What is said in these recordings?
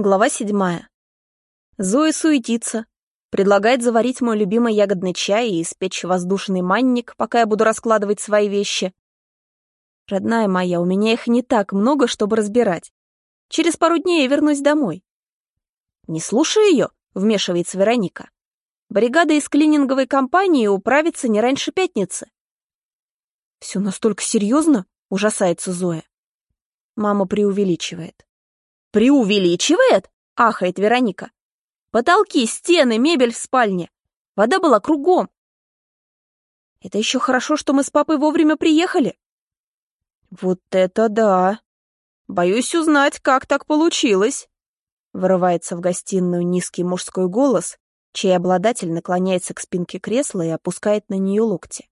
Глава седьмая. Зоя суетится, предлагает заварить мой любимый ягодный чай и испечь воздушный манник, пока я буду раскладывать свои вещи. Родная моя, у меня их не так много, чтобы разбирать. Через пару дней я вернусь домой. Не слушай ее, вмешивается Вероника. Бригада из клининговой компании управится не раньше пятницы. Все настолько серьезно? Ужасается Зоя. Мама преувеличивает. «Преувеличивает?» — ахает Вероника. «Потолки, стены, мебель в спальне. Вода была кругом. Это еще хорошо, что мы с папой вовремя приехали». «Вот это да! Боюсь узнать, как так получилось!» Вырывается в гостиную низкий мужской голос, чей обладатель наклоняется к спинке кресла и опускает на нее локти.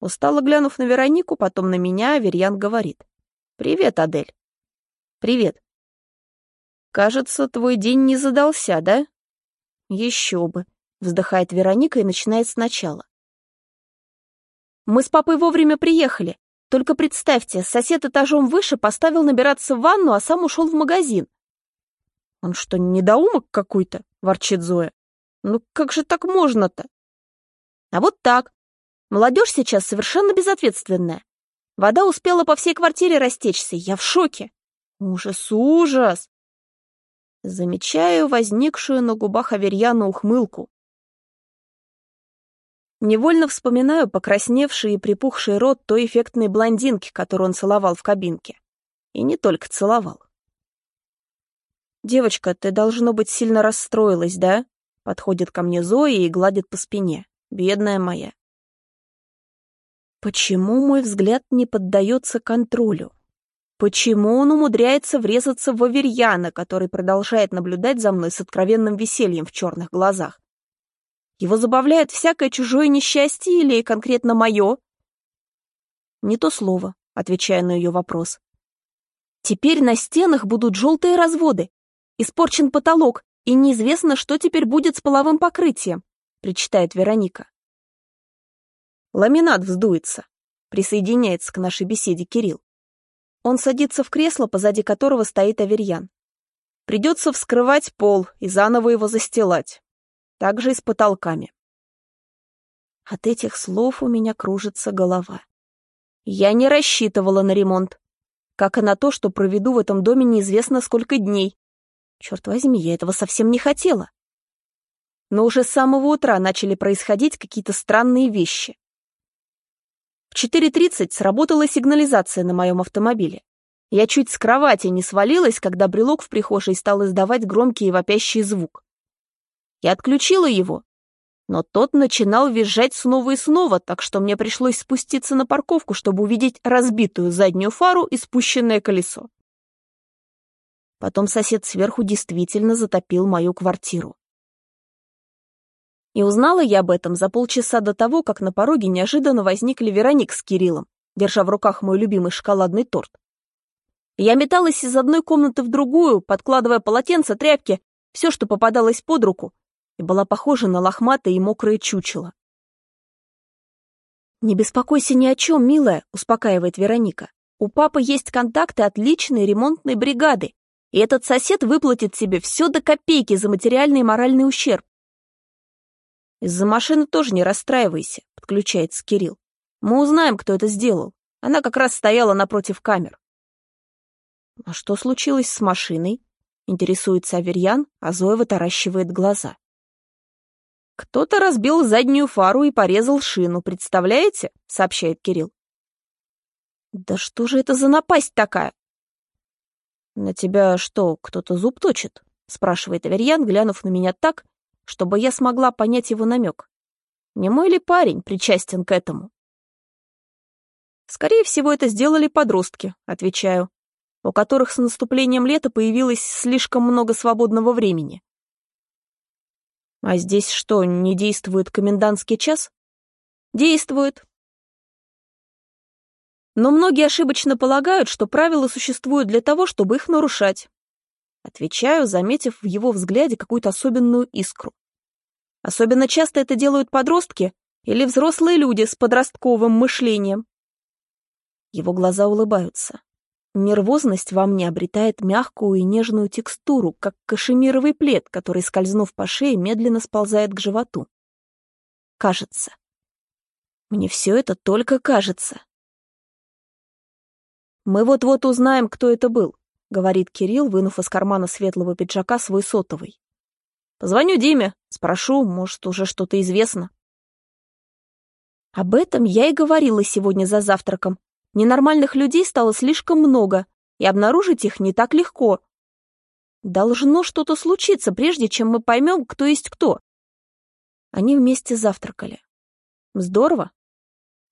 Устало глянув на Веронику, потом на меня, Аверьян говорит. «Привет, Адель». «Привет. «Кажется, твой день не задался, да?» «Еще бы», — вздыхает Вероника и начинает сначала. «Мы с папой вовремя приехали. Только представьте, сосед этажом выше поставил набираться в ванну, а сам ушел в магазин». «Он что, недоумок какой-то?» — ворчит Зоя. «Ну как же так можно-то?» «А вот так. Молодежь сейчас совершенно безответственная. Вода успела по всей квартире растечься, я в шоке. Ужас, ужас!» Замечаю возникшую на губах Аверьяна ухмылку. Невольно вспоминаю покрасневший и припухший рот той эффектной блондинки, которую он целовал в кабинке. И не только целовал. «Девочка, ты, должно быть, сильно расстроилась, да?» Подходит ко мне Зоя и гладит по спине. Бедная моя. Почему мой взгляд не поддается контролю? Почему он умудряется врезаться в Аверьяна, который продолжает наблюдать за мной с откровенным весельем в черных глазах? Его забавляет всякое чужое несчастье или конкретно мое? Не то слово, отвечая на ее вопрос. Теперь на стенах будут желтые разводы, испорчен потолок, и неизвестно, что теперь будет с половым покрытием, причитает Вероника. Ламинат вздуется, присоединяется к нашей беседе Кирилл. Он садится в кресло, позади которого стоит Аверьян. Придется вскрывать пол и заново его застилать. Так же и с потолками. От этих слов у меня кружится голова. Я не рассчитывала на ремонт. Как и на то, что проведу в этом доме неизвестно сколько дней. Черт возьми, я этого совсем не хотела. Но уже с самого утра начали происходить какие-то странные вещи. В 4.30 сработала сигнализация на моем автомобиле. Я чуть с кровати не свалилась, когда брелок в прихожей стал издавать громкий и вопящий звук. Я отключила его, но тот начинал визжать снова и снова, так что мне пришлось спуститься на парковку, чтобы увидеть разбитую заднюю фару и спущенное колесо. Потом сосед сверху действительно затопил мою квартиру. И узнала я об этом за полчаса до того, как на пороге неожиданно возникли Вероник с Кириллом, держа в руках мой любимый шоколадный торт. Я металась из одной комнаты в другую, подкладывая полотенца, тряпки, все, что попадалось под руку, и была похожа на лохматое и мокрое чучело. «Не беспокойся ни о чем, милая», — успокаивает Вероника. «У папы есть контакты отличной ремонтной бригады, и этот сосед выплатит себе все до копейки за материальный и моральный ущерб. «Из-за машины тоже не расстраивайся», — подключается Кирилл. «Мы узнаем, кто это сделал. Она как раз стояла напротив камер». «А что случилось с машиной?» — интересуется Аверьян, а Зоя вытаращивает глаза. «Кто-то разбил заднюю фару и порезал шину, представляете?» — сообщает Кирилл. «Да что же это за напасть такая?» «На тебя что, кто-то зуб точит?» — спрашивает Аверьян, глянув на меня так, чтобы я смогла понять его намек. Не мой ли парень причастен к этому? Скорее всего, это сделали подростки, отвечаю, у которых с наступлением лета появилось слишком много свободного времени. А здесь что, не действует комендантский час? Действует. Но многие ошибочно полагают, что правила существуют для того, чтобы их нарушать. Отвечаю, заметив в его взгляде какую-то особенную искру. Особенно часто это делают подростки или взрослые люди с подростковым мышлением. Его глаза улыбаются. Нервозность во мне обретает мягкую и нежную текстуру, как кашемировый плед, который, скользнув по шее, медленно сползает к животу. Кажется. Мне все это только кажется. «Мы вот-вот узнаем, кто это был», — говорит Кирилл, вынув из кармана светлого пиджака свой сотовый. «Позвоню Диме, спрошу, может, уже что-то известно». Об этом я и говорила сегодня за завтраком, Ненормальных людей стало слишком много, и обнаружить их не так легко. Должно что-то случиться, прежде чем мы поймем, кто есть кто. Они вместе завтракали. Здорово.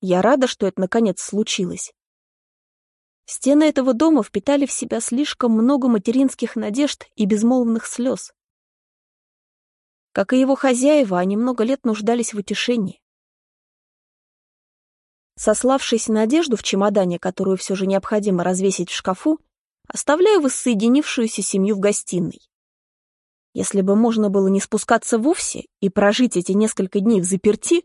Я рада, что это наконец случилось. Стены этого дома впитали в себя слишком много материнских надежд и безмолвных слез. Как и его хозяева, они много лет нуждались в утешении. Сославшись на одежду в чемодане, которую все же необходимо развесить в шкафу, оставляю воссоединившуюся семью в гостиной. Если бы можно было не спускаться вовсе и прожить эти несколько дней в заперти,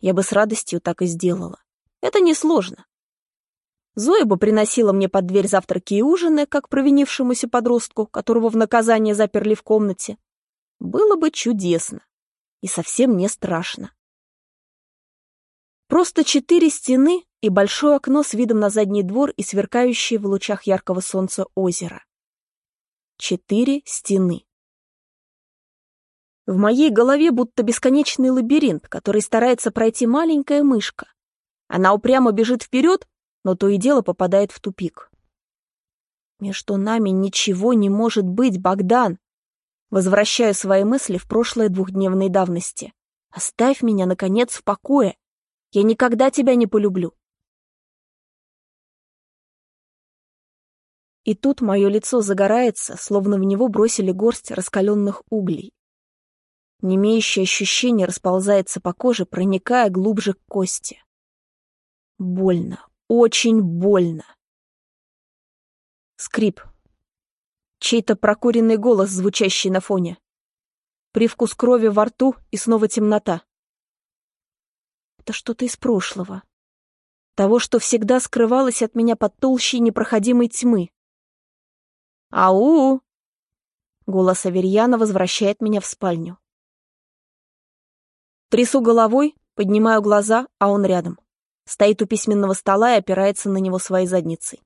я бы с радостью так и сделала. Это несложно. Зоя бы приносила мне под дверь завтраки и ужины, как провинившемуся подростку, которого в наказание заперли в комнате. Было бы чудесно и совсем не страшно. Просто четыре стены и большое окно с видом на задний двор и сверкающее в лучах яркого солнца озеро. Четыре стены. В моей голове будто бесконечный лабиринт, который старается пройти маленькая мышка. Она упрямо бежит вперед, но то и дело попадает в тупик. Между нами ничего не может быть, Богдан. Возвращаю свои мысли в прошлое двухдневной давности. Оставь меня, наконец, в покое. Я никогда тебя не полюблю. И тут мое лицо загорается, словно в него бросили горсть раскаленных углей. Немеющее ощущение расползается по коже, проникая глубже к кости. Больно, очень больно. Скрип. Чей-то прокуренный голос, звучащий на фоне. Привкус крови во рту и снова темнота это что-то из прошлого. Того, что всегда скрывалось от меня под толщей непроходимой тьмы. «Ау!» Голос Аверьяна возвращает меня в спальню. Трясу головой, поднимаю глаза, а он рядом. Стоит у письменного стола и опирается на него своей задницей.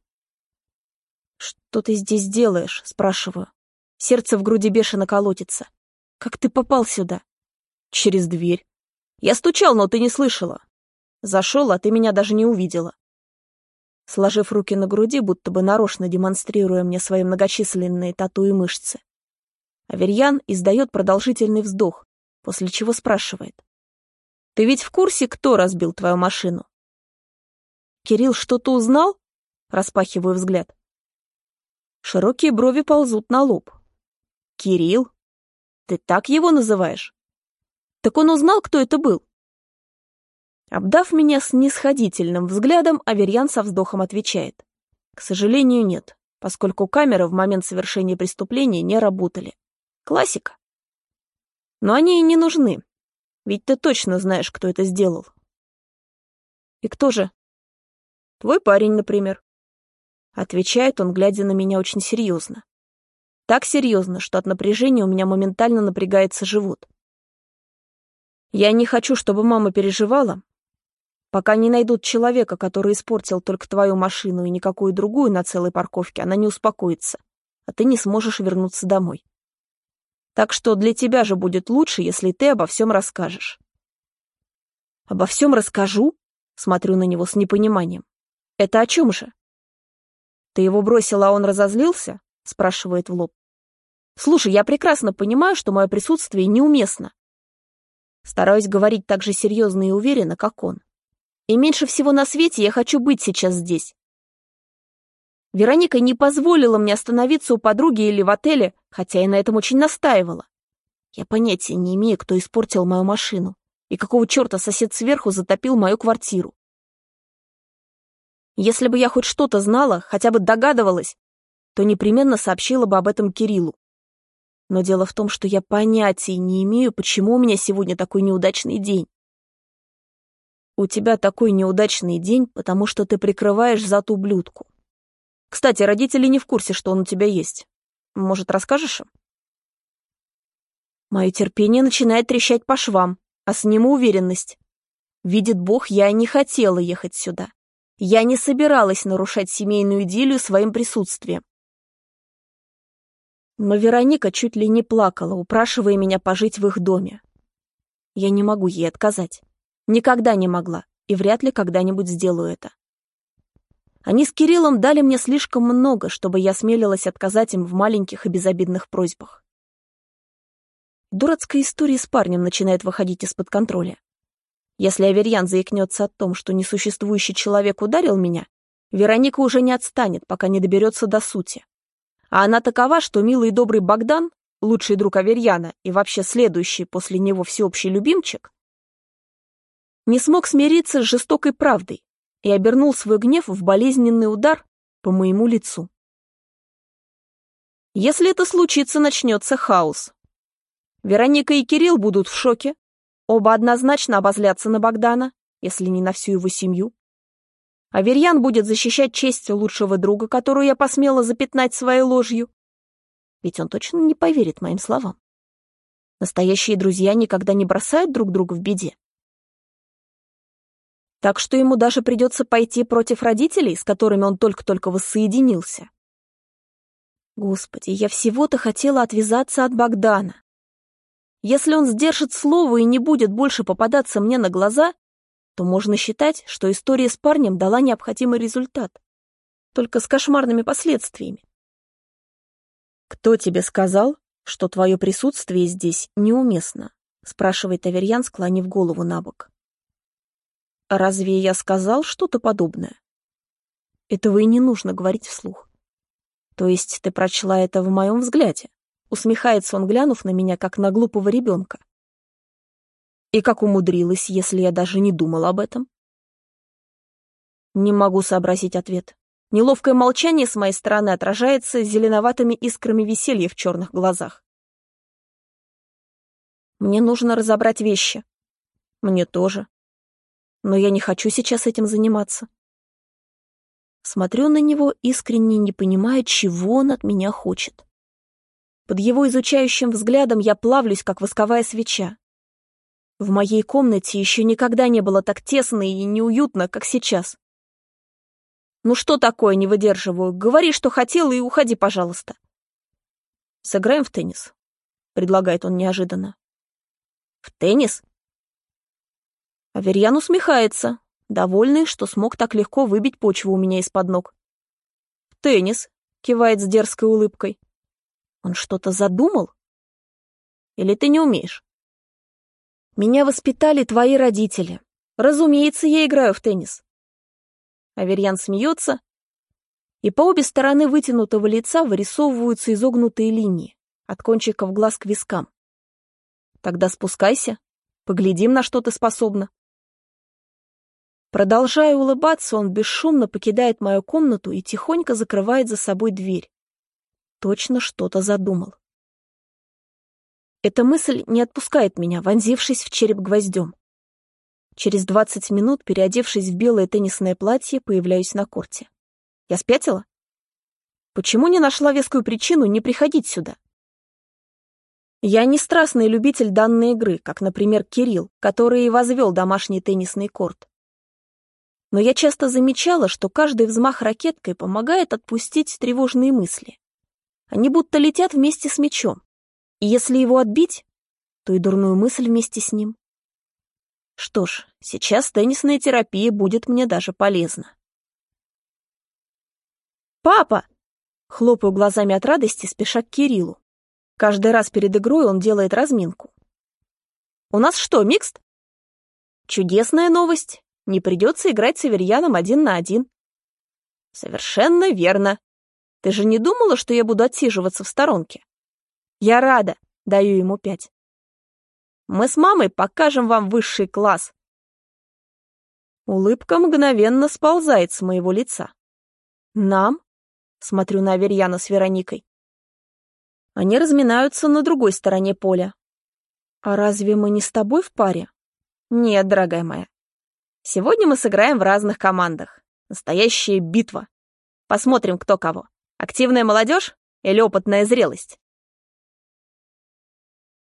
«Что ты здесь делаешь?» — спрашиваю. Сердце в груди бешено колотится. «Как ты попал сюда?» «Через дверь». Я стучал, но ты не слышала. Зашел, а ты меня даже не увидела. Сложив руки на груди, будто бы нарочно демонстрируя мне свои многочисленные тату и мышцы, Аверьян издает продолжительный вздох, после чего спрашивает. «Ты ведь в курсе, кто разбил твою машину?» «Кирилл что-то узнал?» Распахиваю взгляд. Широкие брови ползут на лоб. «Кирилл? Ты так его называешь?» Так он узнал, кто это был? Обдав меня снисходительным взглядом, Аверьян со вздохом отвечает. К сожалению, нет, поскольку камеры в момент совершения преступления не работали. Классика. Но они и не нужны, ведь ты точно знаешь, кто это сделал. И кто же? Твой парень, например. Отвечает он, глядя на меня очень серьезно. Так серьезно, что от напряжения у меня моментально напрягается живот. Я не хочу, чтобы мама переживала. Пока не найдут человека, который испортил только твою машину и никакую другую на целой парковке, она не успокоится, а ты не сможешь вернуться домой. Так что для тебя же будет лучше, если ты обо всем расскажешь. Обо всем расскажу? Смотрю на него с непониманием. Это о чем же? Ты его бросила, а он разозлился? Спрашивает в лоб. Слушай, я прекрасно понимаю, что мое присутствие неуместно. Стараюсь говорить так же серьезно и уверенно, как он. И меньше всего на свете я хочу быть сейчас здесь. Вероника не позволила мне остановиться у подруги или в отеле, хотя и на этом очень настаивала. Я понятия не имею, кто испортил мою машину и какого черта сосед сверху затопил мою квартиру. Если бы я хоть что-то знала, хотя бы догадывалась, то непременно сообщила бы об этом Кириллу. Но дело в том, что я понятия не имею, почему у меня сегодня такой неудачный день. У тебя такой неудачный день, потому что ты прикрываешь зад ублюдку. Кстати, родители не в курсе, что он у тебя есть. Может, расскажешь им? Мое терпение начинает трещать по швам, а с ним уверенность. Видит Бог, я не хотела ехать сюда. Я не собиралась нарушать семейную идиллию своим присутствием. Но Вероника чуть ли не плакала, упрашивая меня пожить в их доме. Я не могу ей отказать. Никогда не могла, и вряд ли когда-нибудь сделаю это. Они с Кириллом дали мне слишком много, чтобы я смелилась отказать им в маленьких и безобидных просьбах. Дурацкая история с парнем начинает выходить из-под контроля. Если Аверьян заикнется о том, что несуществующий человек ударил меня, Вероника уже не отстанет, пока не доберется до сути. А она такова, что милый и добрый Богдан, лучший друг Аверьяна и вообще следующий после него всеобщий любимчик, не смог смириться с жестокой правдой и обернул свой гнев в болезненный удар по моему лицу. Если это случится, начнется хаос. Вероника и Кирилл будут в шоке, оба однозначно обозлятся на Богдана, если не на всю его семью. Аверьян будет защищать честь лучшего друга, которую я посмела запятнать своей ложью. Ведь он точно не поверит моим словам. Настоящие друзья никогда не бросают друг друга в беде. Так что ему даже придется пойти против родителей, с которыми он только-только воссоединился. Господи, я всего-то хотела отвязаться от Богдана. Если он сдержит слово и не будет больше попадаться мне на глаза, то можно считать, что история с парнем дала необходимый результат. Только с кошмарными последствиями. «Кто тебе сказал, что твое присутствие здесь неуместно?» спрашивает Аверьян, склонив голову на бок. «Разве я сказал что-то подобное?» Этого и не нужно говорить вслух. То есть ты прочла это в моем взгляде? Усмехается он, глянув на меня, как на глупого ребенка. И как умудрилась, если я даже не думал об этом? Не могу сообразить ответ. Неловкое молчание с моей стороны отражается зеленоватыми искрами веселья в черных глазах. Мне нужно разобрать вещи. Мне тоже. Но я не хочу сейчас этим заниматься. Смотрю на него, искренне не понимая, чего он от меня хочет. Под его изучающим взглядом я плавлюсь, как восковая свеча. В моей комнате еще никогда не было так тесно и неуютно, как сейчас. Ну что такое, не выдерживаю? Говори, что хотел, и уходи, пожалуйста. Сыграем в теннис, предлагает он неожиданно. В теннис? Аверьян усмехается, довольный, что смог так легко выбить почву у меня из-под ног. В теннис, кивает с дерзкой улыбкой. Он что-то задумал? Или ты не умеешь? Меня воспитали твои родители. Разумеется, я играю в теннис. Аверьян смеется, и по обе стороны вытянутого лица вырисовываются изогнутые линии, от кончиков глаз к вискам. Тогда спускайся, поглядим, на что ты способна. Продолжая улыбаться, он бесшумно покидает мою комнату и тихонько закрывает за собой дверь. Точно что-то задумал. Эта мысль не отпускает меня, вонзившись в череп гвоздем. Через двадцать минут, переодевшись в белое теннисное платье, появляюсь на корте. Я спятила? Почему не нашла вескую причину не приходить сюда? Я не страстный любитель данной игры, как, например, Кирилл, который и возвел домашний теннисный корт. Но я часто замечала, что каждый взмах ракеткой помогает отпустить тревожные мысли. Они будто летят вместе с мячом. И если его отбить, то и дурную мысль вместе с ним. Что ж, сейчас теннисная терапия будет мне даже полезна. «Папа!» — хлопаю глазами от радости, спеша к Кириллу. Каждый раз перед игрой он делает разминку. «У нас что, микст?» «Чудесная новость. Не придется играть с Аверьяном один на один». «Совершенно верно. Ты же не думала, что я буду отсиживаться в сторонке?» Я рада, даю ему пять. Мы с мамой покажем вам высший класс. Улыбка мгновенно сползает с моего лица. Нам? Смотрю на Аверьяна с Вероникой. Они разминаются на другой стороне поля. А разве мы не с тобой в паре? Нет, дорогая моя. Сегодня мы сыграем в разных командах. Настоящая битва. Посмотрим, кто кого. Активная молодежь или опытная зрелость?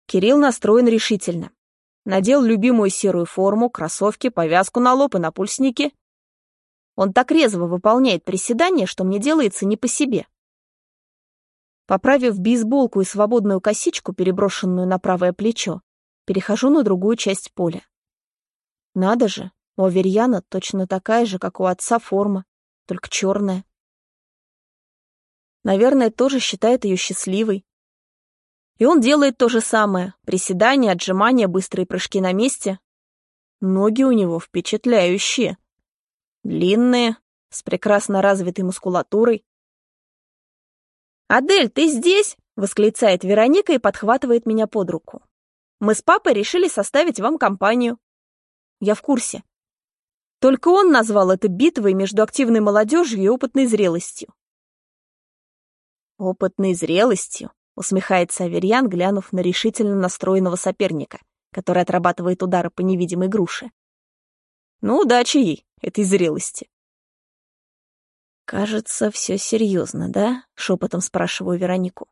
Кирилл настроен решительно. Надел любимую серую форму, кроссовки, повязку на лоб и на пульсники. Он так резво выполняет приседания, что мне делается не по себе. Поправив бейсболку и свободную косичку, переброшенную на правое плечо, перехожу на другую часть поля. Надо же, у Аверьяна точно такая же, как у отца форма, только черная. Наверное, тоже считает ее счастливой. И он делает то же самое. Приседания, отжимания, быстрые прыжки на месте. Ноги у него впечатляющие. Длинные, с прекрасно развитой мускулатурой. «Адель, ты здесь?» — восклицает Вероника и подхватывает меня под руку. «Мы с папой решили составить вам компанию». Я в курсе. Только он назвал это битвой между активной молодежью и опытной зрелостью. «Опытной зрелостью», — усмехается Аверьян, глянув на решительно настроенного соперника, который отрабатывает удары по невидимой груше. «Ну, удачи ей, этой зрелости». «Кажется, все серьезно, да?» — шепотом спрашиваю Веронику.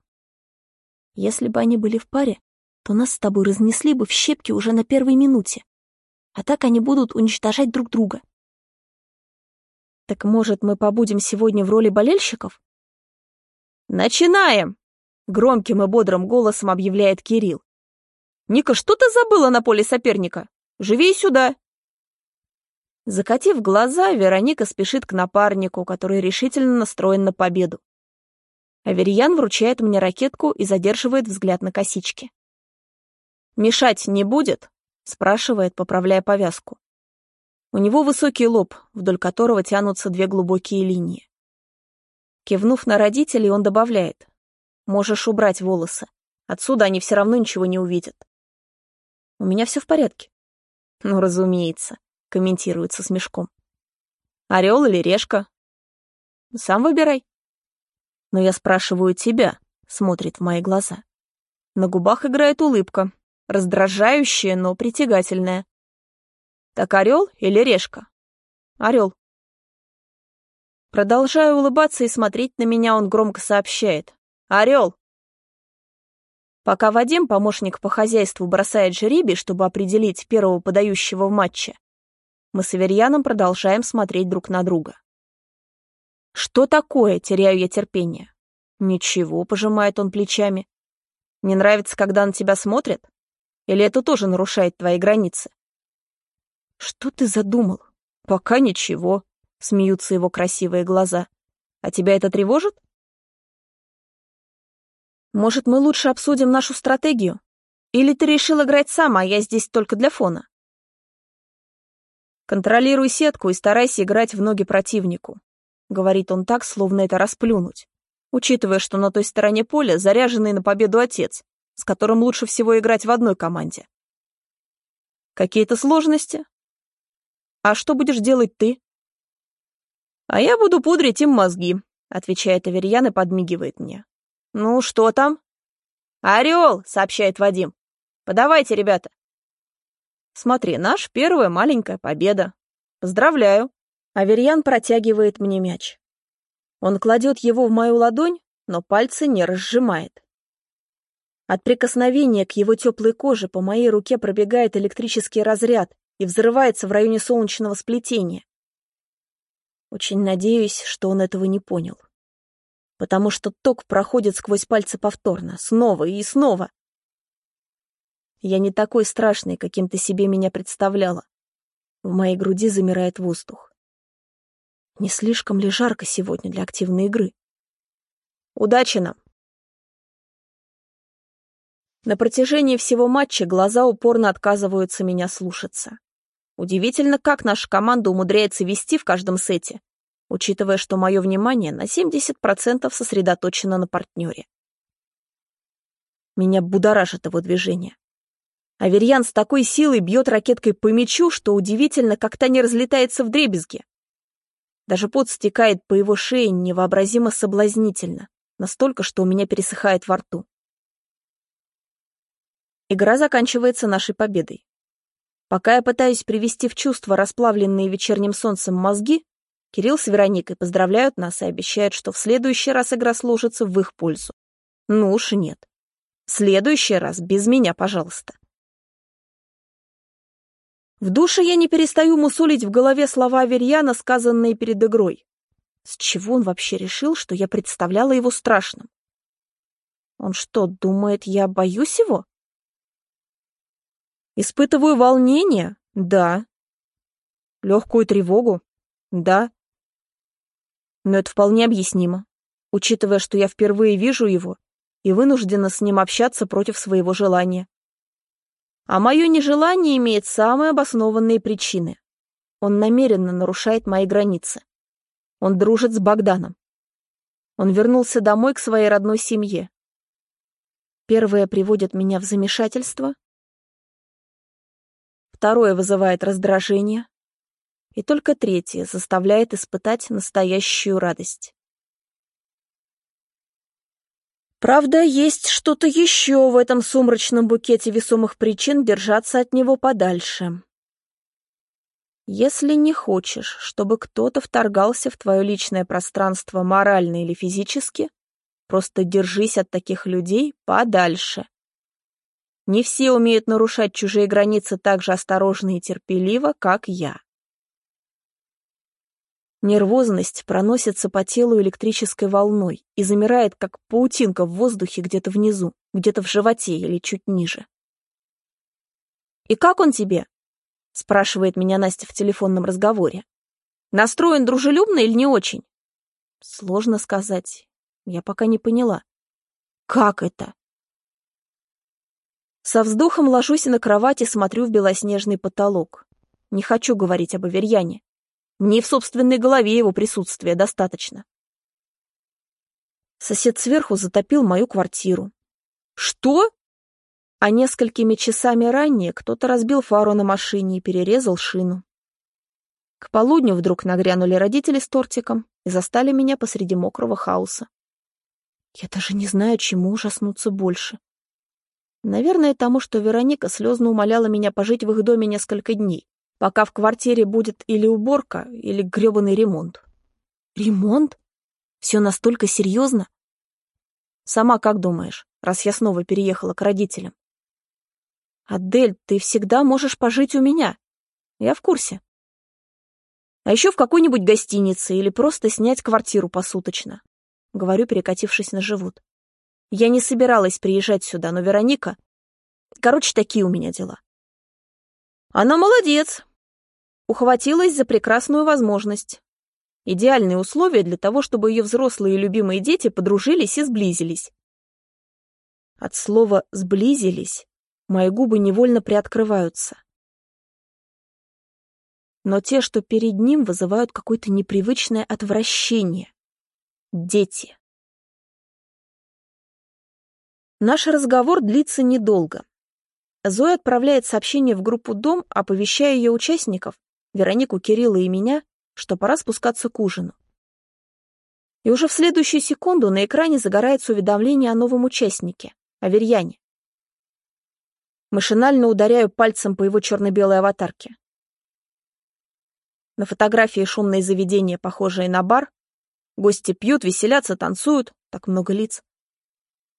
«Если бы они были в паре, то нас с тобой разнесли бы в щепки уже на первой минуте. А так они будут уничтожать друг друга». «Так, может, мы побудем сегодня в роли болельщиков?» «Начинаем!» — громким и бодрым голосом объявляет Кирилл. «Ника, что ты забыла на поле соперника? Живей сюда!» Закатив глаза, Вероника спешит к напарнику, который решительно настроен на победу. Аверьян вручает мне ракетку и задерживает взгляд на косички. «Мешать не будет?» — спрашивает, поправляя повязку. У него высокий лоб, вдоль которого тянутся две глубокие линии. Кивнув на родителей, он добавляет. «Можешь убрать волосы. Отсюда они все равно ничего не увидят». «У меня все в порядке». «Ну, разумеется комментируется с мешком. Орел или решка? Сам выбирай. Но я спрашиваю тебя, смотрит в мои глаза. На губах играет улыбка, раздражающая, но притягательная. Так орел или решка? Орел. Продолжая улыбаться и смотреть на меня, он громко сообщает. Орел. Пока Вадим, помощник по хозяйству, бросает жеребий, чтобы определить первого подающего в матче, мы с Аверьяном продолжаем смотреть друг на друга. «Что такое?» — теряю я терпение. «Ничего», — пожимает он плечами. «Не нравится, когда на тебя смотрят? Или это тоже нарушает твои границы?» «Что ты задумал?» «Пока ничего», — смеются его красивые глаза. «А тебя это тревожит?» «Может, мы лучше обсудим нашу стратегию? Или ты решил играть сам, а я здесь только для фона?» «Контролируй сетку и старайся играть в ноги противнику», — говорит он так, словно это расплюнуть, учитывая, что на той стороне поля заряженный на победу отец, с которым лучше всего играть в одной команде. «Какие-то сложности?» «А что будешь делать ты?» «А я буду пудрить им мозги», — отвечает Аверьян и подмигивает мне. «Ну, что там?» «Орел!» — сообщает Вадим. «Подавайте, ребята!» Смотри, наш первая маленькая победа. Поздравляю. Аверьян протягивает мне мяч. Он кладет его в мою ладонь, но пальцы не разжимает. От прикосновения к его теплой коже по моей руке пробегает электрический разряд и взрывается в районе солнечного сплетения. Очень надеюсь, что он этого не понял. Потому что ток проходит сквозь пальцы повторно, снова и снова. Я не такой страшный, каким ты себе меня представляла. В моей груди замирает воздух. Не слишком ли жарко сегодня для активной игры? Удачи нам! На протяжении всего матча глаза упорно отказываются меня слушаться. Удивительно, как наша команда умудряется вести в каждом сете, учитывая, что мое внимание на 70% сосредоточено на партнере. Меня будоражит его движение. Аверьян с такой силой бьет ракеткой по мячу, что удивительно, как та не разлетается в дребезги. Даже пот стекает по его шее невообразимо соблазнительно, настолько, что у меня пересыхает во рту. Игра заканчивается нашей победой. Пока я пытаюсь привести в чувство расплавленные вечерним солнцем мозги, Кирилл с Вероникой поздравляют нас и обещают, что в следующий раз игра сложится в их пользу. Ну уж нет. В следующий раз без меня, пожалуйста. В душе я не перестаю мусолить в голове слова Аверьяна, сказанные перед игрой. С чего он вообще решил, что я представляла его страшным? Он что, думает, я боюсь его? Испытываю волнение? Да. Легкую тревогу? Да. Но это вполне объяснимо, учитывая, что я впервые вижу его и вынуждена с ним общаться против своего желания. А мое нежелание имеет самые обоснованные причины. Он намеренно нарушает мои границы. Он дружит с Богданом. Он вернулся домой к своей родной семье. Первое приводит меня в замешательство. Второе вызывает раздражение. И только третье заставляет испытать настоящую радость. Правда, есть что-то еще в этом сумрачном букете весомых причин держаться от него подальше. Если не хочешь, чтобы кто-то вторгался в твое личное пространство морально или физически, просто держись от таких людей подальше. Не все умеют нарушать чужие границы так же осторожно и терпеливо, как я. Нервозность проносится по телу электрической волной и замирает, как паутинка в воздухе где-то внизу, где-то в животе или чуть ниже. «И как он тебе?» — спрашивает меня Настя в телефонном разговоре. «Настроен дружелюбно или не очень?» «Сложно сказать. Я пока не поняла». «Как это?» Со вздохом ложусь на кровать и смотрю в белоснежный потолок. Не хочу говорить об Аверьяне. Мне в собственной голове его присутствия достаточно. Сосед сверху затопил мою квартиру. Что? А несколькими часами ранее кто-то разбил фару на машине и перерезал шину. К полудню вдруг нагрянули родители с тортиком и застали меня посреди мокрого хаоса. Я даже не знаю, чему ужаснуться больше. Наверное, тому, что Вероника слезно умоляла меня пожить в их доме несколько дней пока в квартире будет или уборка, или грёбаный ремонт. Ремонт? Все настолько серьезно? Сама как думаешь, раз я снова переехала к родителям? Адель, ты всегда можешь пожить у меня. Я в курсе. А еще в какой-нибудь гостинице или просто снять квартиру посуточно. Говорю, перекатившись на живот. Я не собиралась приезжать сюда, но Вероника... Короче, такие у меня дела. Она молодец, ухватилась за прекрасную возможность. Идеальные условия для того, чтобы ее взрослые и любимые дети подружились и сблизились. От слова «сблизились» мои губы невольно приоткрываются. Но те, что перед ним, вызывают какое-то непривычное отвращение. Дети. Наш разговор длится недолго. Зоя отправляет сообщение в группу «Дом», оповещая ее участников, Веронику, Кирилла и меня, что пора спускаться к ужину. И уже в следующую секунду на экране загорается уведомление о новом участнике, о Верьяне. Машинально ударяю пальцем по его черно-белой аватарке. На фотографии шумное заведение, похожее на бар. Гости пьют, веселятся, танцуют. Так много лиц.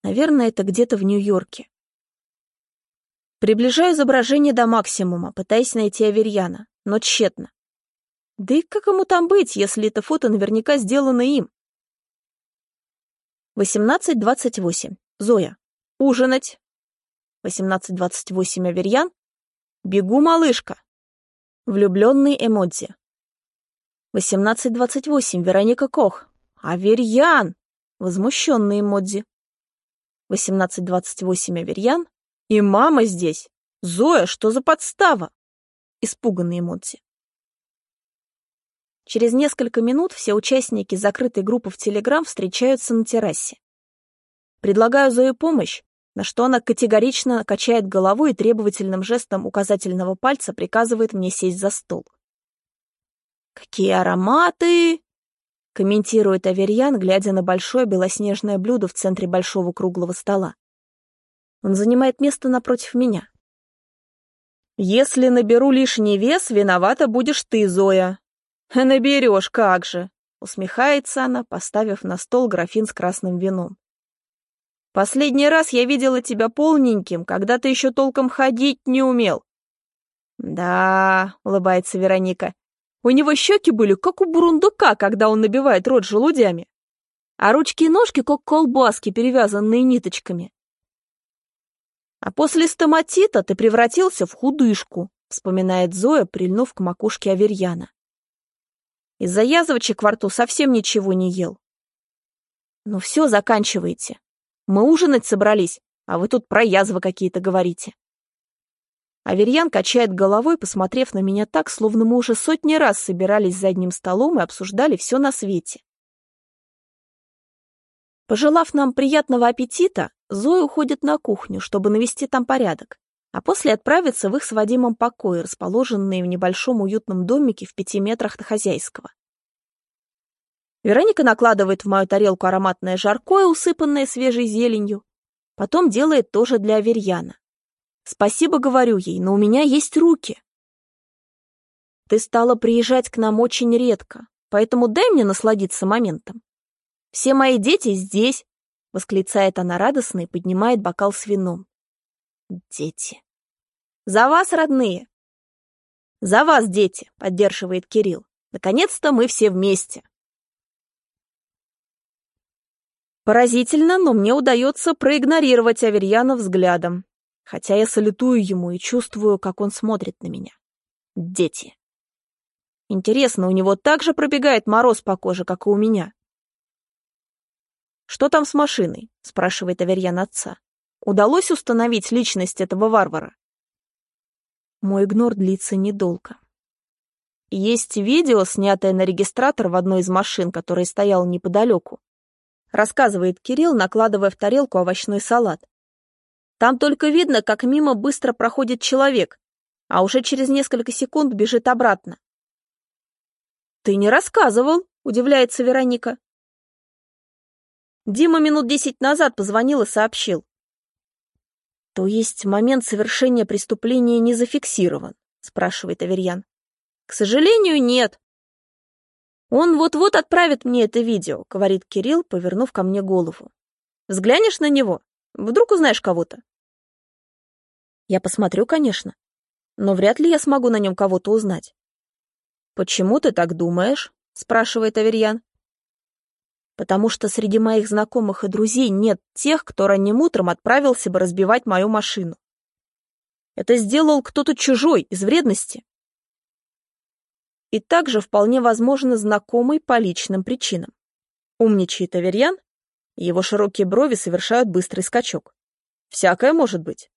Наверное, это где-то в Нью-Йорке. Приближаю изображение до максимума, пытаясь найти Аверьяна но тщетно. Да и как ему там быть, если это фото наверняка сделано им? 18.28. Зоя. Ужинать. 18.28. Аверьян. Бегу, малышка. Влюбленный эмодзи. 18.28. Вероника Кох. Аверьян. Возмущенный эмодзи. 18.28. Аверьян. И мама здесь. Зоя, что за подстава? испуганные эмодзи. Через несколько минут все участники закрытой группы в Телеграм встречаются на террасе. Предлагаю Зою помощь, на что она категорично качает головой и требовательным жестом указательного пальца приказывает мне сесть за стол. «Какие ароматы!» — комментирует Аверьян, глядя на большое белоснежное блюдо в центре большого круглого стола. Он занимает место напротив меня. «Если наберу лишний вес, виновата будешь ты, Зоя», Наберешь, как же, усмехается она, поставив на стол графин с красным вином. Последний раз я видела тебя полненьким, когда ты еще толком ходить не умел. Да, улыбается Вероника. У него щеки были, как у бурундука, когда он набивает рот желудями. А ручки и ножки, как колбаски, перевязанные ниточками. А после стоматита ты превратился в худышку, вспоминает Зоя, прильнув к макушке Аверьяна. Из-за язвочек во рту совсем ничего не ел. Ну все, заканчивайте. Мы ужинать собрались, а вы тут про язвы какие-то говорите. Аверьян качает головой, посмотрев на меня так, словно мы уже сотни раз собирались за одним столом и обсуждали все на свете. Пожелав нам приятного аппетита, Зоя уходит на кухню, чтобы навести там порядок, а после отправиться в их с Вадимом покои, расположенные в небольшом уютном домике в пяти метрах до хозяйского. Вероника накладывает в мою тарелку ароматное жаркое, усыпанное свежей зеленью. Потом делает тоже для Аверьяна. Спасибо, говорю ей, но у меня есть руки. Ты стала приезжать к нам очень редко, поэтому дай мне насладиться моментом. Все мои дети здесь, восклицает она радостно и поднимает бокал с вином. Дети. За вас, родные. За вас, дети, поддерживает Кирилл. Наконец-то мы все вместе. Поразительно, но мне удается проигнорировать Аверьяна взглядом, хотя я салютую ему и чувствую, как он смотрит на меня. Дети. Интересно, у него так же пробегает мороз по коже, как и у меня. «Что там с машиной?» — спрашивает Аверьян отца. «Удалось установить личность этого варвара?» Мой игнор длится недолго. Есть видео, снятое на регистратор в одной из машин, которая стояла неподалеку рассказывает Кирилл, накладывая в тарелку овощной салат. Там только видно, как мимо быстро проходит человек, а уже через несколько секунд бежит обратно. «Ты не рассказывал», — удивляется Вероника. Дима минут десять назад позвонил и сообщил. «То есть момент совершения преступления не зафиксирован?» — спрашивает Аверьян. «К сожалению, нет. «Он вот-вот отправит мне это видео», — говорит Кирилл, повернув ко мне голову. «Взглянешь на него? Вдруг узнаешь кого-то?» Я посмотрю, конечно, но вряд ли я смогу на нем кого-то узнать. «Почему ты так думаешь?» — спрашивает Аверьян. «Потому что среди моих знакомых и друзей нет тех, кто ранним утром отправился бы разбивать мою машину. Это сделал кто-то чужой, из вредности и также вполне возможно знакомый по личным причинам. Умничает Аверьян, его широкие брови совершают быстрый скачок. Всякое может быть.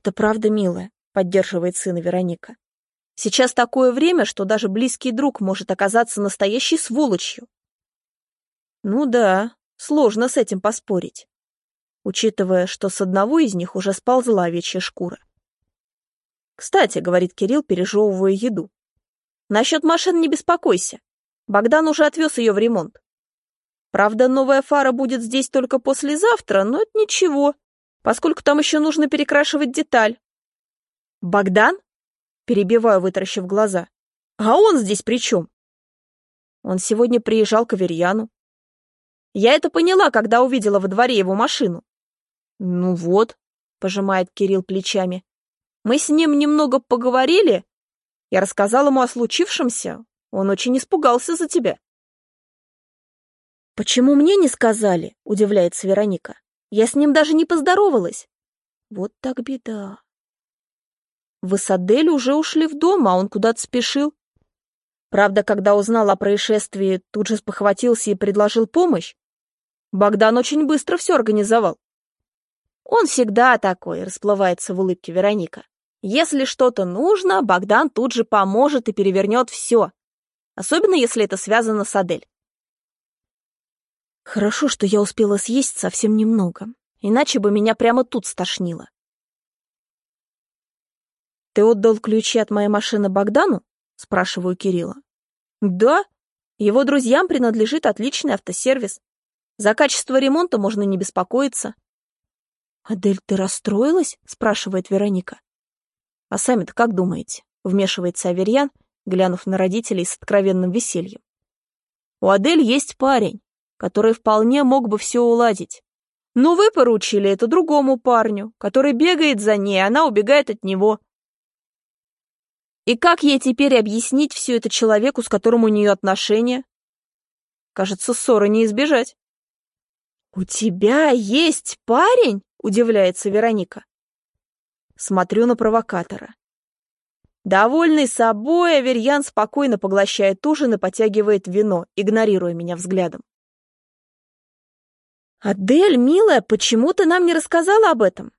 Это правда, милая, поддерживает сына Вероника. Сейчас такое время, что даже близкий друг может оказаться настоящей сволочью. Ну да, сложно с этим поспорить, учитывая, что с одного из них уже сползла овечья шкура. Кстати, говорит Кирилл, пережевывая еду, Насчет машин не беспокойся. Богдан уже отвез ее в ремонт. Правда, новая фара будет здесь только послезавтра, но это ничего, поскольку там еще нужно перекрашивать деталь. Богдан? Перебиваю, вытаращив глаза. А он здесь при чем? Он сегодня приезжал к Аверьяну. Я это поняла, когда увидела во дворе его машину. Ну вот, пожимает Кирилл плечами. Мы с ним немного поговорили, я рассказал ему о случившемся. Он очень испугался за тебя. «Почему мне не сказали?» — удивляется Вероника. «Я с ним даже не поздоровалась». Вот так беда. Вы с Адель уже ушли в дом, а он куда-то спешил. Правда, когда узнал о происшествии, тут же спохватился и предложил помощь. Богдан очень быстро все организовал. Он всегда такой, расплывается в улыбке Вероника. Если что-то нужно, Богдан тут же поможет и перевернет все. Особенно, если это связано с Адель. Хорошо, что я успела съесть совсем немного, иначе бы меня прямо тут стошнило. «Ты отдал ключи от моей машины Богдану?» — спрашиваю Кирилла. «Да. Его друзьям принадлежит отличный автосервис. За качество ремонта можно не беспокоиться». «Адель, ты расстроилась?» — спрашивает Вероника. «А сами-то как думаете?» — вмешивается Аверьян, глянув на родителей с откровенным весельем. «У Адель есть парень, который вполне мог бы все уладить. Но вы поручили это другому парню, который бегает за ней, она убегает от него. И как ей теперь объяснить все это человеку, с которым у нее отношения? Кажется, ссоры не избежать. «У тебя есть парень?» — удивляется Вероника. Смотрю на провокатора. Довольный собой, Аверьян спокойно поглощает ужин и потягивает вино, игнорируя меня взглядом. «Адель, милая, почему ты нам не рассказала об этом?»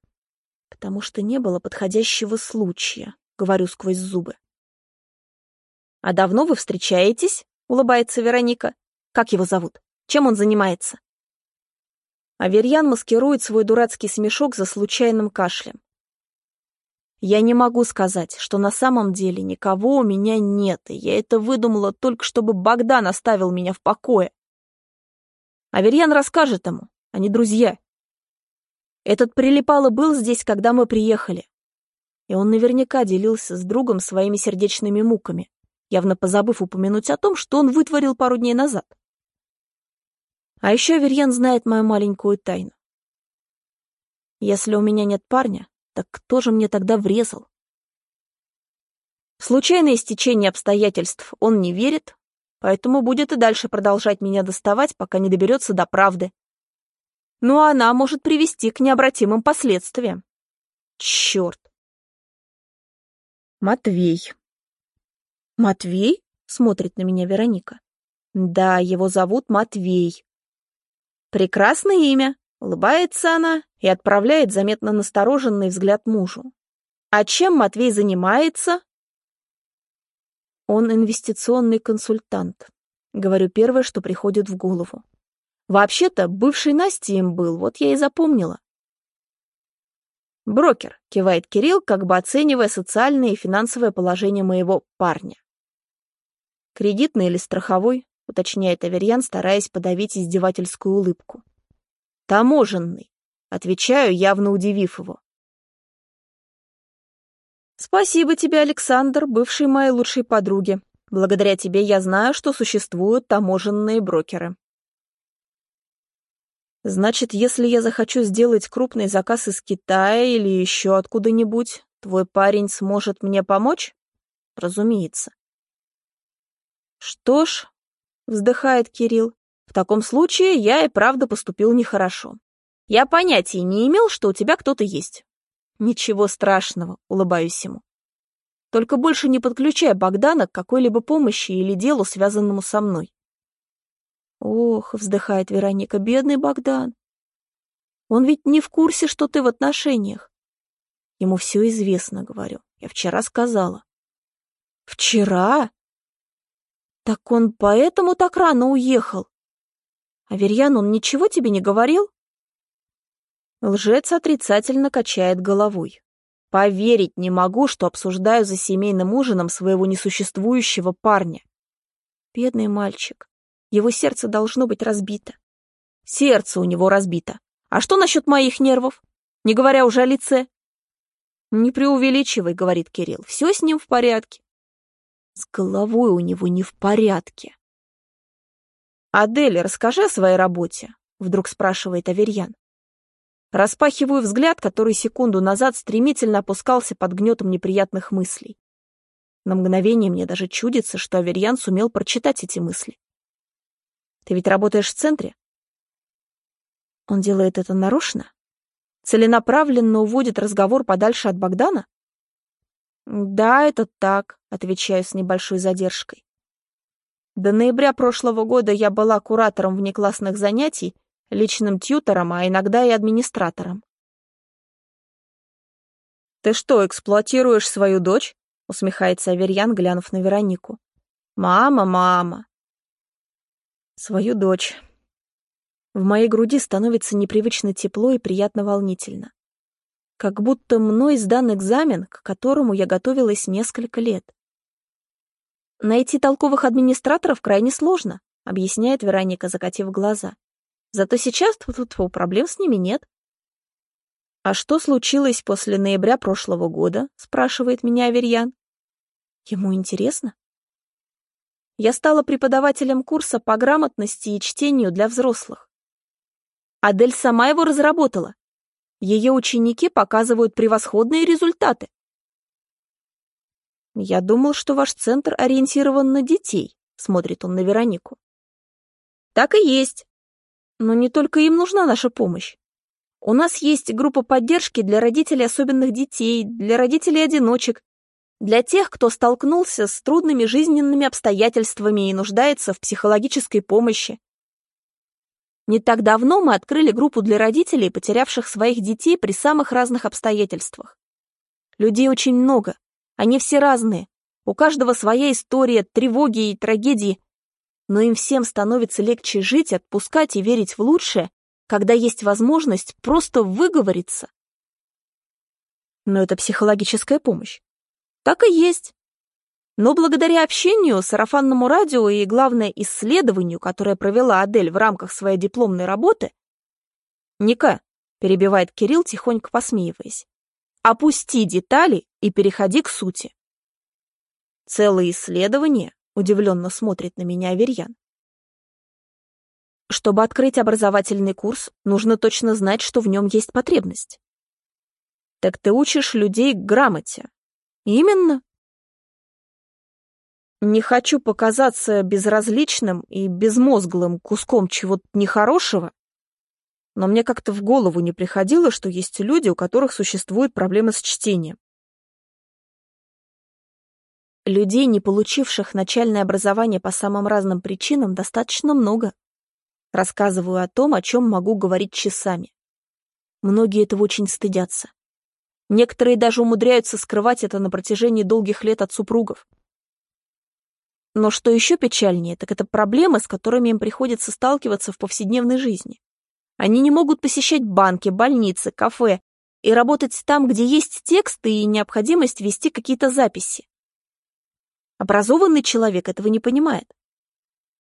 «Потому что не было подходящего случая», — говорю сквозь зубы. «А давно вы встречаетесь?» — улыбается Вероника. «Как его зовут? Чем он занимается?» Аверьян маскирует свой дурацкий смешок за случайным кашлем. Я не могу сказать, что на самом деле никого у меня нет, и я это выдумала только чтобы Богдан оставил меня в покое. Аверьян расскажет ему, они друзья. Этот прилипало был здесь, когда мы приехали. И он наверняка делился с другом своими сердечными муками, явно позабыв упомянуть о том, что он вытворил пару дней назад. А еще Аверьян знает мою маленькую тайну. Если у меня нет парня, так кто же мне тогда врезал? Случайное стечение обстоятельств он не верит, поэтому будет и дальше продолжать меня доставать, пока не доберется до правды. Ну а она может привести к необратимым последствиям. Черт. Матвей. Матвей? Смотрит на меня Вероника. Да, его зовут Матвей. Прекрасное имя. Улыбается она и отправляет заметно настороженный взгляд мужу. А чем Матвей занимается? Он инвестиционный консультант. Говорю первое, что приходит в голову. Вообще-то, бывший Настей им был, вот я и запомнила. «Брокер», — кивает Кирилл, как бы оценивая социальное и финансовое положение моего парня. «Кредитный или страховой?» — уточняет Аверьян, стараясь подавить издевательскую улыбку. «Таможенный», — отвечаю, явно удивив его. «Спасибо тебе, Александр, бывший моей лучшей подруге. Благодаря тебе я знаю, что существуют таможенные брокеры». Значит, если я захочу сделать крупный заказ из Китая или еще откуда-нибудь, твой парень сможет мне помочь? Разумеется. Что ж, вздыхает Кирилл, в таком случае я и правда поступил нехорошо. Я понятия не имел, что у тебя кто-то есть. Ничего страшного, улыбаюсь ему. Только больше не подключай Богдана к какой-либо помощи или делу, связанному со мной. Ох, вздыхает Вероника, бедный Богдан. Он ведь не в курсе, что ты в отношениях. Ему все известно, говорю. Я вчера сказала. Вчера? Так он поэтому так рано уехал? Аверьян, он ничего тебе не говорил? Лжец отрицательно качает головой. Поверить не могу, что обсуждаю за семейным ужином своего несуществующего парня. Бедный мальчик. Его сердце должно быть разбито. Сердце у него разбито. А что насчет моих нервов? Не говоря уже о лице. Не преувеличивай, говорит Кирилл. Все с ним в порядке. С головой у него не в порядке. «Адель, расскажи о своей работе», — вдруг спрашивает Аверьян. Распахиваю взгляд, который секунду назад стремительно опускался под гнетом неприятных мыслей. На мгновение мне даже чудится, что Аверьян сумел прочитать эти мысли. Ты ведь работаешь в центре? Он делает это нарочно? Целенаправленно уводит разговор подальше от Богдана? Да, это так, отвечаю с небольшой задержкой. До ноября прошлого года я была куратором внеклассных занятий, личным тьютором, а иногда и администратором. «Ты что, эксплуатируешь свою дочь?» — усмехается Аверьян, глянув на Веронику. «Мама, мама, свою дочь. В моей груди становится непривычно тепло и приятно волнительно. Как будто мной сдан экзамен, к которому я готовилась несколько лет. Найти толковых администраторов крайне сложно, объясняет Вероника, закатив глаза. Зато сейчас тут проблем с ними нет. «А что случилось после ноября прошлого года?» — спрашивает меня Аверьян. Ему интересно. Я стала преподавателем курса по грамотности и чтению для взрослых. Адель сама его разработала. Ее ученики показывают превосходные результаты. «Я думал, что ваш центр ориентирован на детей», — смотрит он на Веронику. «Так и есть. Но не только им нужна наша помощь. У нас есть группа поддержки для родителей особенных детей, для родителей-одиночек, для тех, кто столкнулся с трудными жизненными обстоятельствами и нуждается в психологической помощи. Не так давно мы открыли группу для родителей, потерявших своих детей при самых разных обстоятельствах. Людей очень много, они все разные, у каждого своя история, тревоги и трагедии, но им всем становится легче жить, отпускать и верить в лучшее, когда есть возможность просто выговориться. Но это психологическая помощь. Так и есть. Но благодаря общению, сарафанному радио и, главное, исследованию, которое провела Адель в рамках своей дипломной работы, «Ника», — перебивает Кирилл, тихонько посмеиваясь, «опусти детали и переходи к сути». Целое исследование, удивленно смотрит на меня Аверьян. Чтобы открыть образовательный курс, нужно точно знать, что в нем есть потребность. Так ты учишь людей грамоте. Именно. Не хочу показаться безразличным и безмозглым куском чего-то нехорошего, но мне как-то в голову не приходило, что есть люди, у которых существуют проблемы с чтением. Людей, не получивших начальное образование по самым разным причинам, достаточно много. Рассказываю о том, о чем могу говорить часами. Многие этого очень стыдятся. Некоторые даже умудряются скрывать это на протяжении долгих лет от супругов. Но что еще печальнее, так это проблемы, с которыми им приходится сталкиваться в повседневной жизни. Они не могут посещать банки, больницы, кафе и работать там, где есть тексты и необходимость вести какие-то записи. Образованный человек этого не понимает.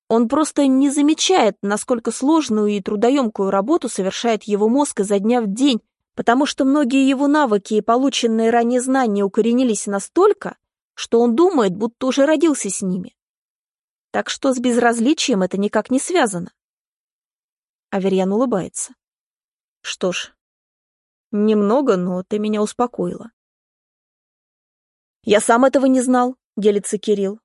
Он просто не замечает, насколько сложную и трудоемкую работу совершает его мозг изо дня в день, потому что многие его навыки и полученные ранее знания укоренились настолько, что он думает, будто уже родился с ними. Так что с безразличием это никак не связано. Аверьян улыбается. Что ж, немного, но ты меня успокоила. Я сам этого не знал, — делится Кирилл.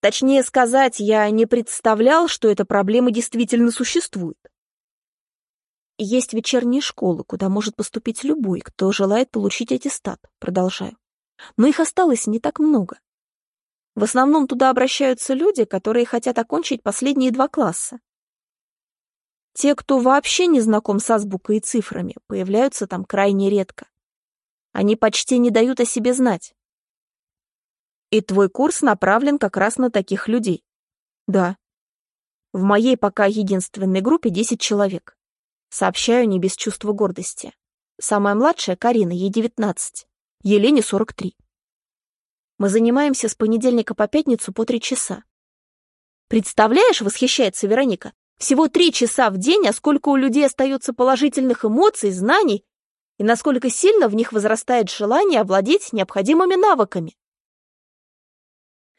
Точнее сказать, я не представлял, что эта проблема действительно существует. Есть вечерние школы, куда может поступить любой, кто желает получить аттестат, продолжаю. Но их осталось не так много. В основном туда обращаются люди, которые хотят окончить последние два класса. Те, кто вообще не знаком с азбукой и цифрами, появляются там крайне редко. Они почти не дают о себе знать. И твой курс направлен как раз на таких людей. Да. В моей пока единственной группе 10 человек. Сообщаю не без чувства гордости. Самая младшая, Карина, ей 19. Елене 43. Мы занимаемся с понедельника по пятницу по три часа. Представляешь, восхищается Вероника, всего три часа в день, а сколько у людей остается положительных эмоций, знаний, и насколько сильно в них возрастает желание овладеть необходимыми навыками.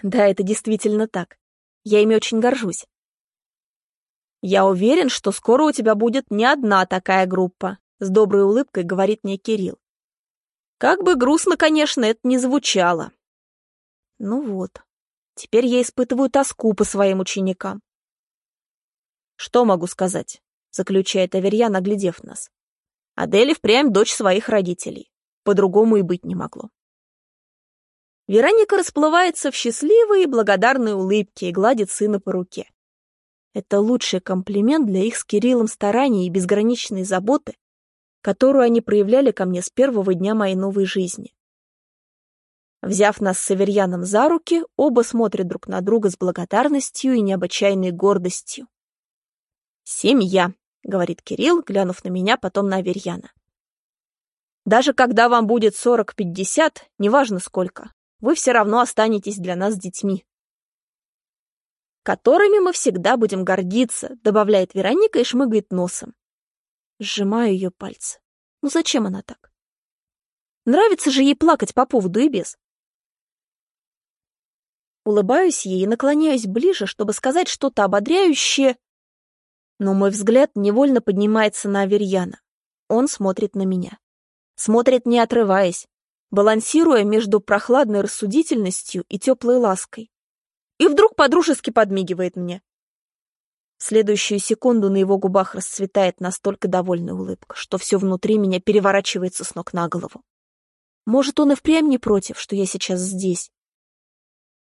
Да, это действительно так. Я ими очень горжусь. Я уверен, что скоро у тебя будет не одна такая группа, с доброй улыбкой говорит мне Кирилл. Как бы грустно, конечно, это не звучало. Ну вот, теперь я испытываю тоску по своим ученикам. Что могу сказать? Заключает Аверьян, оглядев нас. Адель впрямь дочь своих родителей. По-другому и быть не могло. Вероника расплывается в счастливой и благодарной улыбке и гладит сына по руке. Это лучший комплимент для их с Кириллом стараний и безграничной заботы, которую они проявляли ко мне с первого дня моей новой жизни. Взяв нас с Северьяном за руки, оба смотрят друг на друга с благодарностью и необычайной гордостью. «Семья», — говорит Кирилл, глянув на меня, потом на Аверьяна. «Даже когда вам будет сорок-пятьдесят, неважно сколько, вы все равно останетесь для нас детьми. Которыми мы всегда будем гордиться, добавляет Вероника и шмыгает носом. Сжимаю ее пальцы. Ну зачем она так? Нравится же ей плакать по поводу и без. Улыбаюсь ей и наклоняюсь ближе, чтобы сказать что-то ободряющее, но мой взгляд невольно поднимается на Аверьяна. Он смотрит на меня. Смотрит, не отрываясь, балансируя между прохладной рассудительностью и теплой лаской. И вдруг подружески подмигивает мне. В следующую секунду на его губах расцветает настолько довольная улыбка, что все внутри меня переворачивается с ног на голову. Может, он и впрямь не против, что я сейчас здесь,